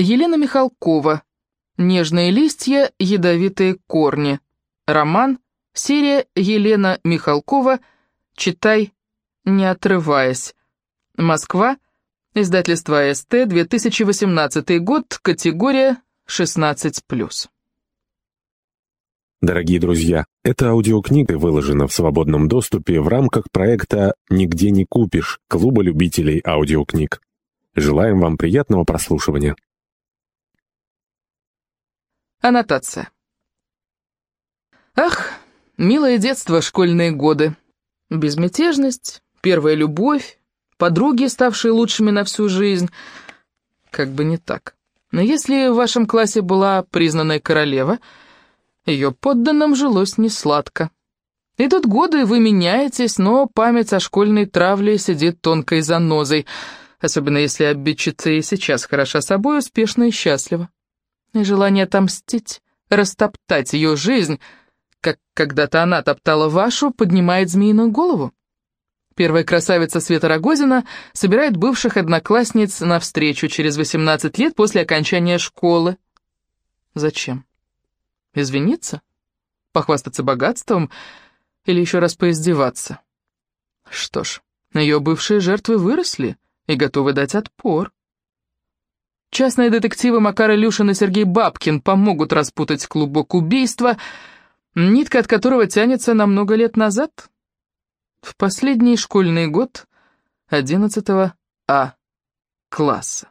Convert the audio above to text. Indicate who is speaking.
Speaker 1: Елена Михалкова. «Нежные листья, ядовитые корни». Роман. Серия Елена Михалкова. Читай, не отрываясь. Москва. Издательство СТ, 2018 год, категория 16+.
Speaker 2: Дорогие друзья, эта аудиокнига выложена в свободном доступе в рамках проекта «Нигде не купишь» Клуба любителей аудиокниг. Желаем вам приятного прослушивания.
Speaker 1: Аннотация. Ах, милое детство, школьные годы. Безмятежность, первая любовь, подруги, ставшие лучшими на всю жизнь. Как бы не так. Но если в вашем классе была признанная королева, ее подданным жилось несладко. Идут годы, вы меняетесь, но память о школьной травле сидит тонкой занозой, особенно если обидчица и сейчас хороша собой, успешна и счастлива и желание отомстить, растоптать ее жизнь, как когда-то она топтала вашу, поднимает змеиную голову. Первая красавица Света Рогозина собирает бывших одноклассниц на встречу через 18 лет после окончания школы. Зачем? Извиниться? Похвастаться богатством? Или еще раз поиздеваться? Что ж, ее бывшие жертвы выросли и готовы дать отпор. Частные детективы Макар Илюшин и Сергей Бабкин помогут распутать клубок убийства, нитка от которого тянется на много лет назад. В последний школьный год 11 А класса.